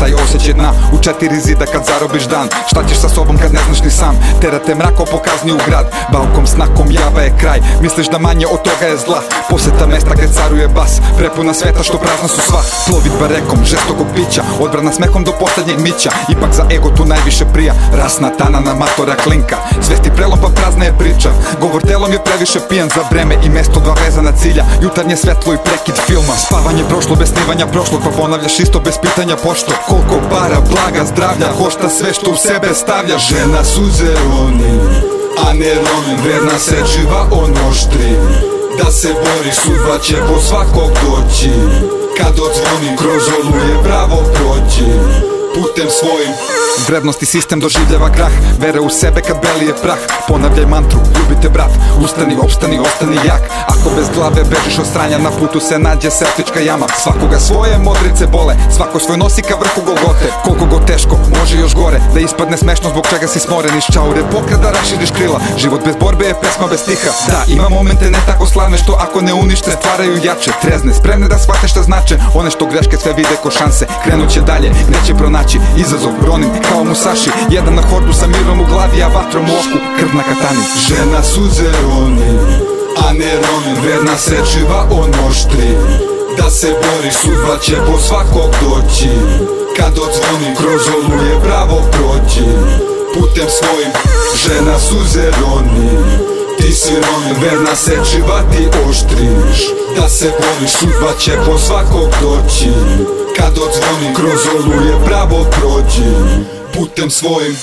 Taj osjećaj dna. U četiri zida kad zarobiš dan. Šta ćeš sa sobom kad ne znaš ni sam? Terate mrako pokazni u grad. Baukom snakom java je kraj. Misliš da manje od toga je zla? Poseta mesta gdje caruje bas. Prepuna sveta što prazna su sva. Plovidba rekom, žestokog pića. Odbrana smehom do posljednjeg mića. Ipak za ego tu najviše prija. Rasna tana na matora klinka. Svesti prelom pa prazna je priča. Govor telom je previše pijan za vreme I mesto dva vezana cilja. Jutarnje svetlo i prekid filma. Spavanje prošlo bez snivanja prošlo Pa ponavljaš isto bez pitanja pošto Koliko para, blaga, zdravlja Košta sve što u sebe stavlja. Žena suze oni, a ne romin Verna se živa on Da se bori, sudba će po svakog doći. Kad odzvoni, kroz oluje pravo proći. Putem svojim Vrednosti sistem doživljava krah. Vere u sebe kad beli je prah. Ponavljaj mantru, ljubite brat. Ustani, opstani, ostani jak. Ako bez glave bežiš od stranja Na putu se nađe selfička jama. Svakoga svoje modrice bole Svako svoj nosi ka vrhu Golgote Koliko god teško, može još gore. Da ispadne smešno zbog čega si smoren Iz čaure. Pokret da raširiš krila. Život bez borbe je pesma bez stiha. Da, ima momente ne tako slavne Što ako ne unište stvaraju jače. Trezne, spremne da shvate šta znače. One što greške sve vide ko šanse. Krenut će dalje, neće pronaći. Izazov, ronim, kao Musashi Jedan na hordu sa mirom u glavi, a vatrom u oku. Krv na katani. Žena suze oni, a ne ronin. Verna sečiva on oštri Da se bori, sudba će po svakog doći. Kad odzvoni, kroz oluje pravo proći Putem svojim, žena suze roni ti si ronin, verna sečiva ti oštriš. Da se boriš, sudba će po svakog doći. Kad odzvoni, kroz oluje pravo prođi. Putem svojim